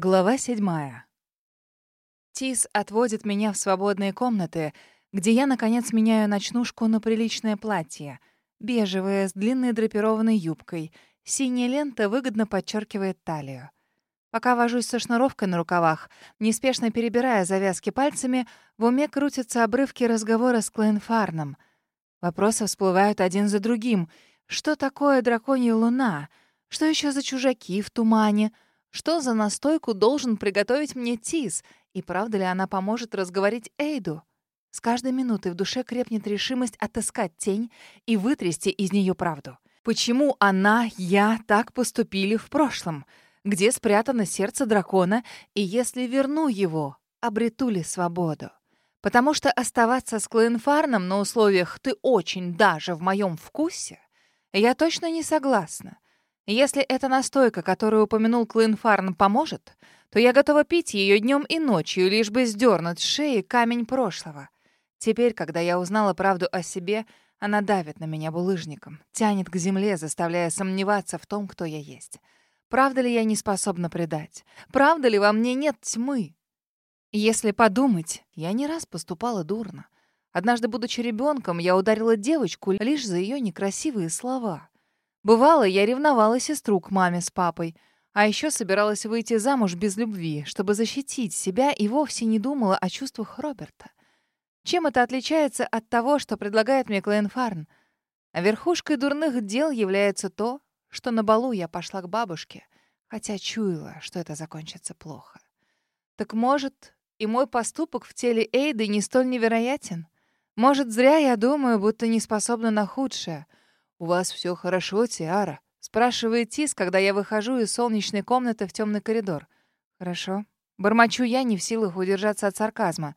Глава седьмая. Тис отводит меня в свободные комнаты, где я, наконец, меняю ночнушку на приличное платье. Бежевое, с длинной драпированной юбкой. Синяя лента выгодно подчеркивает талию. Пока вожусь со шнуровкой на рукавах, неспешно перебирая завязки пальцами, в уме крутятся обрывки разговора с Клейнфарном. Вопросы всплывают один за другим. Что такое драконья луна? Что еще за чужаки в тумане? — что за настойку должен приготовить мне Тис? И правда ли она поможет разговорить Эйду? С каждой минутой в душе крепнет решимость отыскать тень и вытрясти из нее правду. Почему она, я так поступили в прошлом? Где спрятано сердце дракона? И если верну его, обрету ли свободу? Потому что оставаться с Клоенфарном на условиях «ты очень даже в моем вкусе» я точно не согласна. Если эта настойка, которую упомянул Клинфарн, поможет, то я готова пить ее днем и ночью, лишь бы сдернуть с шеи камень прошлого. Теперь, когда я узнала правду о себе, она давит на меня булыжником, тянет к земле, заставляя сомневаться в том, кто я есть. Правда ли я не способна предать? Правда ли во мне нет тьмы? Если подумать, я не раз поступала дурно. Однажды, будучи ребенком, я ударила девочку лишь за ее некрасивые слова. Бывало, я ревновала сестру к маме с папой, а еще собиралась выйти замуж без любви, чтобы защитить себя и вовсе не думала о чувствах Роберта. Чем это отличается от того, что предлагает мне Клейн Фарн? Верхушкой дурных дел является то, что на балу я пошла к бабушке, хотя чуяла, что это закончится плохо. Так может, и мой поступок в теле Эйды не столь невероятен? Может, зря я думаю, будто не способна на худшее — «У вас все хорошо, Тиара?» — спрашивает Тис, когда я выхожу из солнечной комнаты в темный коридор. «Хорошо». Бормочу я, не в силах удержаться от сарказма.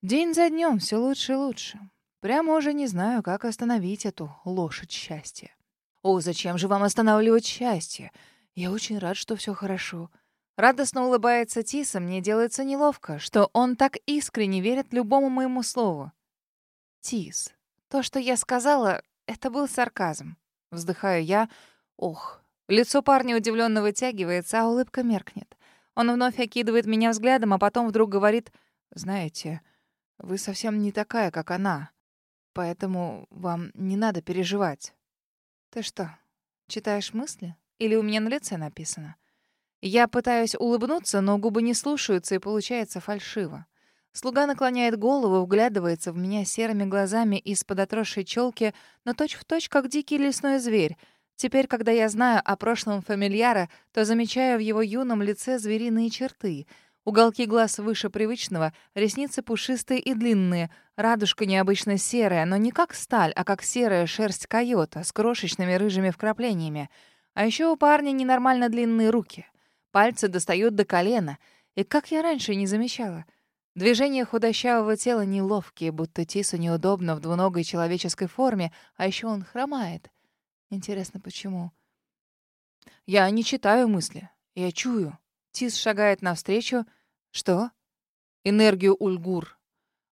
День за днем все лучше и лучше. Прямо уже не знаю, как остановить эту лошадь счастья. «О, зачем же вам останавливать счастье? Я очень рад, что все хорошо». Радостно улыбается Тиса, мне делается неловко, что он так искренне верит любому моему слову. «Тис, то, что я сказала, это был сарказм. Вздыхаю я. Ох. Лицо парня удивленно вытягивается, а улыбка меркнет. Он вновь окидывает меня взглядом, а потом вдруг говорит, «Знаете, вы совсем не такая, как она, поэтому вам не надо переживать». «Ты что, читаешь мысли? Или у меня на лице написано?» Я пытаюсь улыбнуться, но губы не слушаются, и получается фальшиво. Слуга наклоняет голову, вглядывается в меня серыми глазами из-под отросшей челки, но точь-в-точь, как дикий лесной зверь. Теперь, когда я знаю о прошлом фамильяра, то замечаю в его юном лице звериные черты. Уголки глаз выше привычного, ресницы пушистые и длинные, радужка необычно серая, но не как сталь, а как серая шерсть койота с крошечными рыжими вкраплениями. А еще у парня ненормально длинные руки. Пальцы достают до колена. И как я раньше не замечала — Движения худощавого тела неловкие, будто Тису неудобно в двуногой человеческой форме, а еще он хромает. Интересно, почему? Я не читаю мысли. Я чую. Тис шагает навстречу. Что? Энергию Ульгур.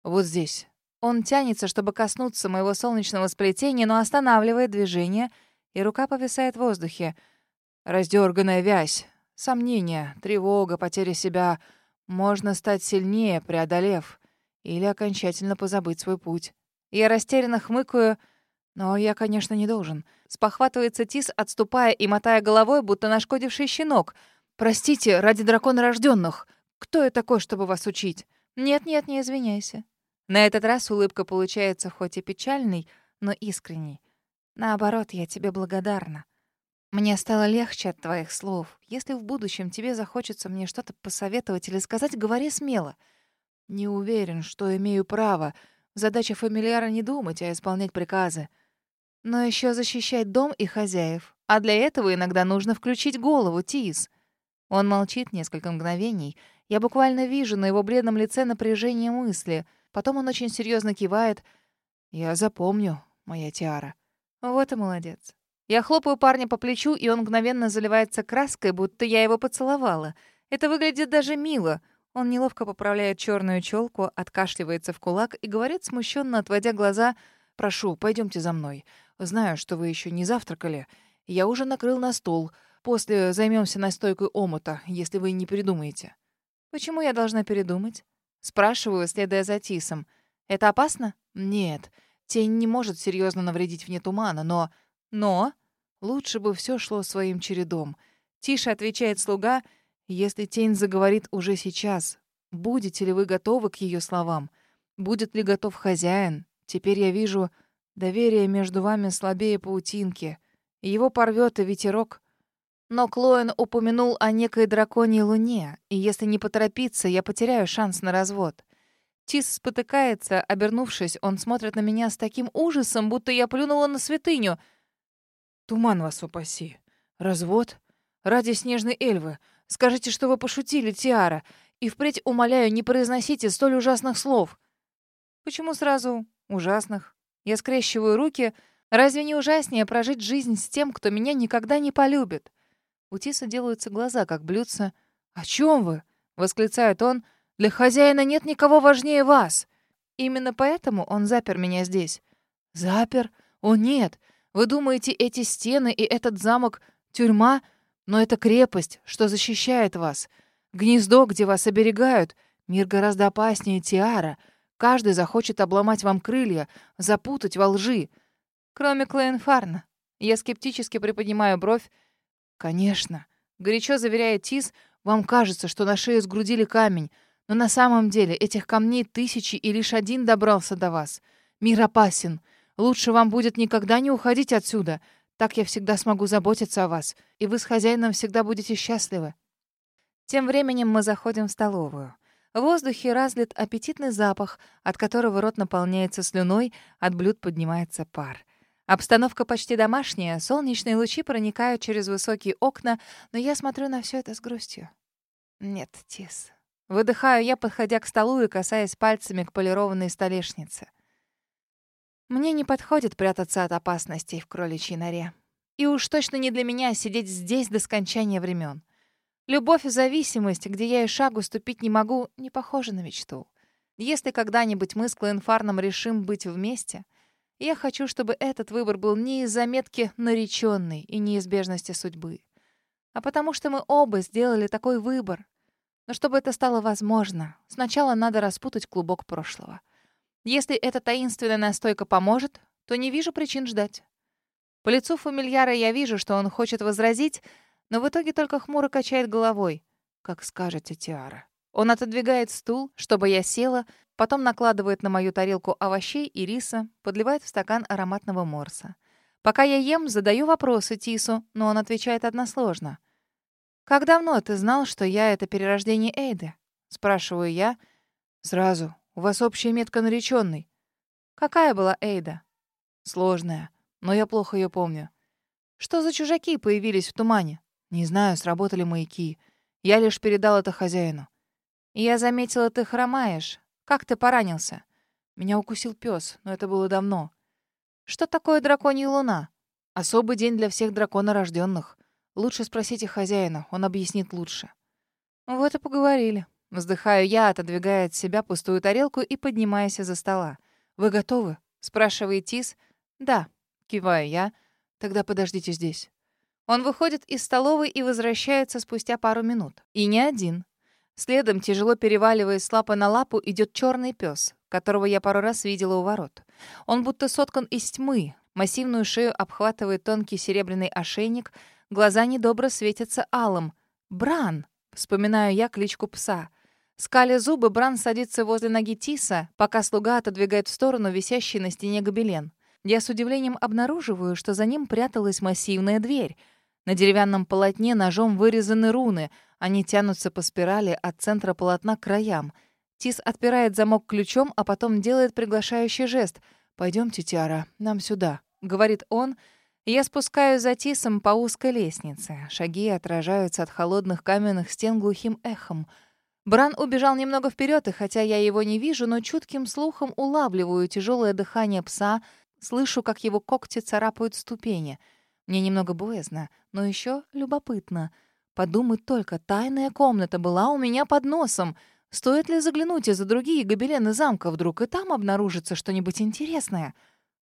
Вот здесь. Он тянется, чтобы коснуться моего солнечного сплетения, но останавливает движение, и рука повисает в воздухе. Раздерганная вязь, сомнения, тревога, потеря себя — можно стать сильнее, преодолев, или окончательно позабыть свой путь. Я растерянно хмыкаю, но я, конечно, не должен. Спохватывается Тис, отступая и мотая головой, будто нашкодивший щенок. «Простите, ради дракона рожденных. Кто я такой, чтобы вас учить?» «Нет-нет, не извиняйся». На этот раз улыбка получается хоть и печальной, но искренней. Наоборот, я тебе благодарна. Мне стало легче от твоих слов. Если в будущем тебе захочется мне что-то посоветовать или сказать, говори смело. Не уверен, что имею право. Задача фамильяра не думать, а исполнять приказы. Но еще защищать дом и хозяев. А для этого иногда нужно включить голову, Тис. Он молчит несколько мгновений. Я буквально вижу на его бледном лице напряжение мысли. Потом он очень серьезно кивает. «Я запомню, моя Тиара». Вот и молодец. Я хлопаю парня по плечу, и он мгновенно заливается краской, будто я его поцеловала. Это выглядит даже мило. Он неловко поправляет черную челку, откашливается в кулак и говорит, смущенно отводя глаза, «Прошу, пойдемте за мной. Знаю, что вы еще не завтракали. Я уже накрыл на стол. После займемся настойкой омута, если вы не передумаете». «Почему я должна передумать?» Спрашиваю, следуя за Тисом. «Это опасно?» «Нет. Тень не может серьезно навредить вне тумана, но...» «Но?» Лучше бы все шло своим чередом. Тише отвечает слуга, если тень заговорит уже сейчас. Будете ли вы готовы к ее словам? Будет ли готов хозяин? Теперь я вижу, доверие между вами слабее паутинки. Его порвет и ветерок. Но Клоэн упомянул о некой драконьей луне, и если не поторопиться, я потеряю шанс на развод. Тис спотыкается, обернувшись, он смотрит на меня с таким ужасом, будто я плюнула на святыню. «Туман вас упаси. Развод? Ради снежной эльвы. Скажите, что вы пошутили, Тиара, и впредь, умоляю, не произносите столь ужасных слов». «Почему сразу ужасных?» Я скрещиваю руки. Разве не ужаснее прожить жизнь с тем, кто меня никогда не полюбит? У Тиса делаются глаза, как блюдца. «О чем вы?» — восклицает он. «Для хозяина нет никого важнее вас». Именно поэтому он запер меня здесь. «Запер? О, нет! Вы думаете, эти стены и этот замок — тюрьма? Но это крепость, что защищает вас. Гнездо, где вас оберегают. Мир гораздо опаснее Тиара. Каждый захочет обломать вам крылья, запутать во лжи. Кроме Клейнфарна. Я скептически приподнимаю бровь. «Конечно», — горячо заверяет Тис, «вам кажется, что на шее сгрудили камень, но на самом деле этих камней тысячи, и лишь один добрался до вас. Мир опасен. Лучше вам будет никогда не уходить отсюда. Так я всегда смогу заботиться о вас, и вы с хозяином всегда будете счастливы». Тем временем мы заходим в столовую. В воздухе разлит аппетитный запах, от которого рот наполняется слюной, от блюд поднимается пар. Обстановка почти домашняя, солнечные лучи проникают через высокие окна, но я смотрю на все это с грустью. Нет, Тис. Выдыхаю я, подходя к столу и касаясь пальцами к полированной столешнице. Мне не подходит прятаться от опасностей в кроличьей норе. И уж точно не для меня сидеть здесь до скончания времен. Любовь и зависимость, где я и шагу ступить не могу, не похожа на мечту. Если когда-нибудь мы с Клоенфарном решим быть вместе, я хочу, чтобы этот выбор был не из заметки нареченной и неизбежности судьбы, а потому что мы оба сделали такой выбор. Но чтобы это стало возможно, сначала надо распутать клубок прошлого. Если эта таинственная настойка поможет, то не вижу причин ждать. По лицу фамильяра я вижу, что он хочет возразить, но в итоге только хмуро качает головой. «Как скажете, Тиара». Он отодвигает стул, чтобы я села, Потом накладывает на мою тарелку овощей и риса, подливает в стакан ароматного морса. Пока я ем, задаю вопросы Тису, но он отвечает односложно. «Как давно ты знал, что я — это перерождение Эйды?» Спрашиваю я. «Сразу. У вас общая метка нареченный». «Какая была Эйда?» «Сложная, но я плохо ее помню». «Что за чужаки появились в тумане?» «Не знаю, сработали маяки. Я лишь передал это хозяину». «Я заметила, ты хромаешь. Как ты поранился? Меня укусил пес, но это было давно. Что такое драконья луна? Особый день для всех драконорожденных. Лучше спросите хозяина, он объяснит лучше. Вот и поговорили. Вздыхаю я, отодвигая от себя пустую тарелку и поднимаясь из-за стола. «Вы готовы?» — спрашивает Тис. «Да», — киваю я. «Тогда подождите здесь». Он выходит из столовой и возвращается спустя пару минут. И не один. Следом, тяжело переваливаясь с лапы на лапу, идет черный пес, которого я пару раз видела у ворот. Он будто соткан из тьмы. Массивную шею обхватывает тонкий серебряный ошейник, глаза недобро светятся алым. «Бран!» — вспоминаю я кличку пса. Скаля зубы, Бран садится возле ноги Тиса, пока слуга отодвигает в сторону висящий на стене гобелен. Я с удивлением обнаруживаю, что за ним пряталась массивная дверь. На деревянном полотне ножом вырезаны руны — они тянутся по спирали от центра полотна к краям. Тис отпирает замок ключом, а потом делает приглашающий жест. «Пойдемте, Тиара, нам сюда», — говорит он. Я спускаюсь за Тисом по узкой лестнице. Шаги отражаются от холодных каменных стен глухим эхом. Бран убежал немного вперед, и хотя я его не вижу, но чутким слухом улавливаю тяжелое дыхание пса, слышу, как его когти царапают ступени. Мне немного боязно, но еще любопытно — Подумать только, тайная комната была у меня под носом. Стоит ли заглянуть и за другие гобелены замка, вдруг и там обнаружится что-нибудь интересное?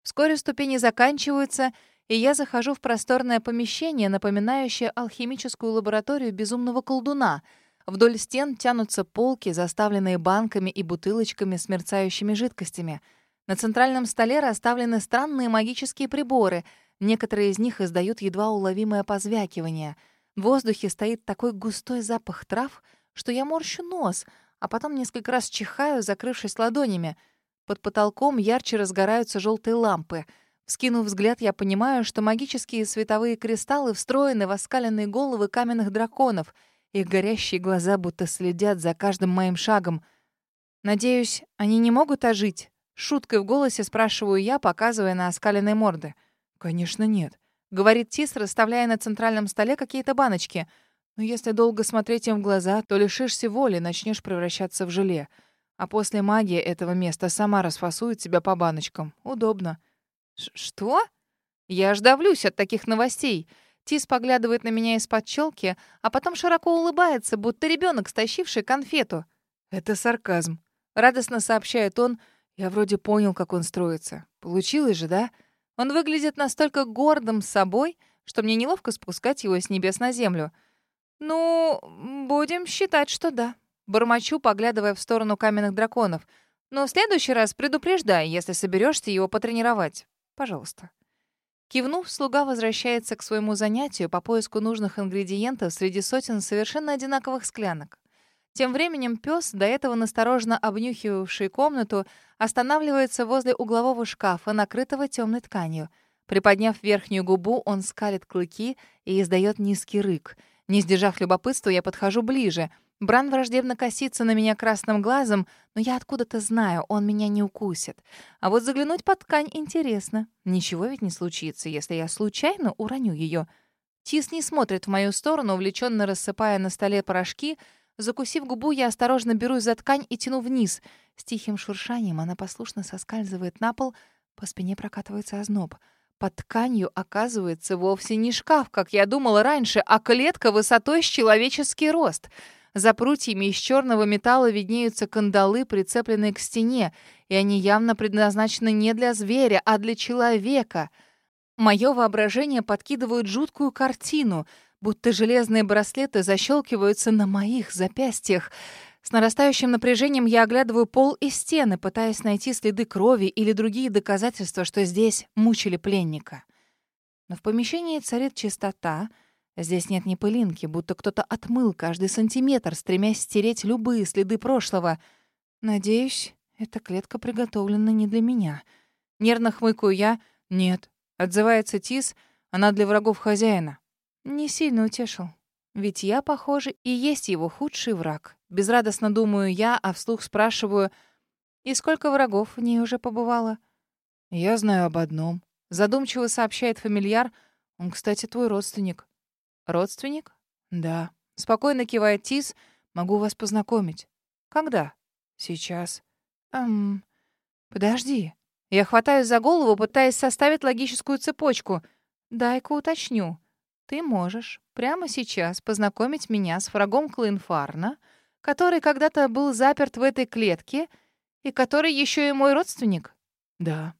Вскоре ступени заканчиваются, и я захожу в просторное помещение, напоминающее алхимическую лабораторию безумного колдуна. Вдоль стен тянутся полки, заставленные банками и бутылочками с мерцающими жидкостями. На центральном столе расставлены странные магические приборы. Некоторые из них издают едва уловимое позвякивание. В воздухе стоит такой густой запах трав, что я морщу нос, а потом несколько раз чихаю, закрывшись ладонями. Под потолком ярче разгораются желтые лампы — Скинув взгляд, я понимаю, что магические световые кристаллы встроены в оскаленные головы каменных драконов. Их горящие глаза будто следят за каждым моим шагом. «Надеюсь, они не могут ожить?» Шуткой в голосе спрашиваю я, показывая на оскаленные морды. «Конечно нет», — говорит Тис, расставляя на центральном столе какие-то баночки. «Но если долго смотреть им в глаза, то лишишься воли, начнешь превращаться в желе. А после магии этого места сама расфасует тебя по баночкам. Удобно». «Что?» Я аж давлюсь от таких новостей. Тис поглядывает на меня из-под челки, а потом широко улыбается, будто ребенок, стащивший конфету. «Это сарказм», — радостно сообщает он. «Я вроде понял, как он строится. Получилось же, да?» Он выглядит настолько гордым собой, что мне неловко спускать его с небес на землю. «Ну, будем считать, что да». Бормочу, поглядывая в сторону каменных драконов. «Но в следующий раз предупреждай, если соберешься его потренировать. Пожалуйста». Кивнув, слуга возвращается к своему занятию по поиску нужных ингредиентов среди сотен совершенно одинаковых склянок. Тем временем пес, до этого настороженно обнюхивавший комнату, останавливается возле углового шкафа, накрытого темной тканью. Приподняв верхнюю губу, он скалит клыки и издает низкий рык. Не сдержав любопытства, я подхожу ближе — Бран враждебно косится на меня красным глазом, но я откуда-то знаю, он меня не укусит. А вот заглянуть под ткань интересно. Ничего ведь не случится, если я случайно уроню ее. Тис не смотрит в мою сторону, увлеченно рассыпая на столе порошки. Закусив губу, я осторожно берусь за ткань и тяну вниз. С тихим шуршанием она послушно соскальзывает на пол, по спине прокатывается озноб. Под тканью оказывается вовсе не шкаф, как я думала раньше, а клетка высотой с человеческий рост — за прутьями из черного металла виднеются кандалы, прицепленные к стене, и они явно предназначены не для зверя, а для человека. Мое воображение подкидывает жуткую картину, будто железные браслеты защелкиваются на моих запястьях. С нарастающим напряжением я оглядываю пол и стены, пытаясь найти следы крови или другие доказательства, что здесь мучили пленника. Но в помещении царит чистота — Здесь нет ни пылинки, будто кто-то отмыл каждый сантиметр, стремясь стереть любые следы прошлого. Надеюсь, эта клетка приготовлена не для меня. Нервно хмыкаю я. Нет. Отзывается Тис. Она для врагов хозяина. Не сильно утешил. Ведь я, похоже, и есть его худший враг. Безрадостно думаю я, а вслух спрашиваю, и сколько врагов в ней уже побывало? Я знаю об одном. Задумчиво сообщает фамильяр. Он, кстати, твой родственник. «Родственник?» «Да». Спокойно кивает Тис. «Могу вас познакомить». «Когда?» «Сейчас». «Эм... Подожди». Я хватаюсь за голову, пытаясь составить логическую цепочку. «Дай-ка уточню. Ты можешь прямо сейчас познакомить меня с врагом Клинфарна, который когда-то был заперт в этой клетке и который еще и мой родственник?» «Да».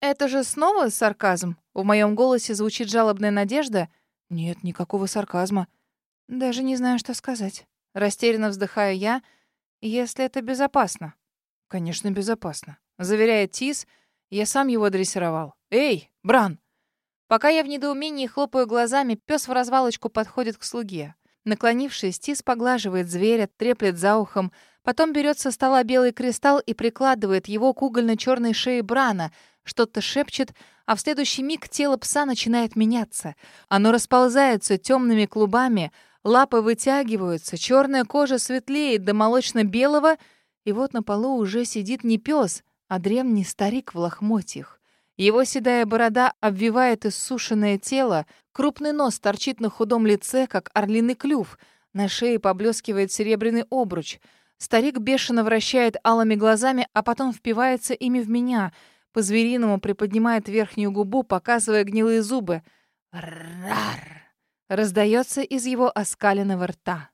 «Это же снова сарказм?» В моем голосе звучит жалобная надежда — нет, никакого сарказма. Даже не знаю, что сказать. Растерянно вздыхаю я. Если это безопасно. Конечно, безопасно. Заверяет Тис. Я сам его дрессировал. Эй, Бран! Пока я в недоумении хлопаю глазами, пес в развалочку подходит к слуге. Наклонившись, Тис поглаживает зверя, треплет за ухом, потом берет со стола белый кристалл и прикладывает его к угольно-черной шее Брана, что-то шепчет, а в следующий миг тело пса начинает меняться. Оно расползается темными клубами, лапы вытягиваются, черная кожа светлеет до молочно-белого, и вот на полу уже сидит не пес, а древний старик в лохмотьях. Его седая борода обвивает иссушенное тело, крупный нос торчит на худом лице, как орлиный клюв, на шее поблескивает серебряный обруч. Старик бешено вращает алыми глазами, а потом впивается ими в меня — по-звериному приподнимает верхнюю губу, показывая гнилые зубы. «Рар!» раздается из его оскаленного рта.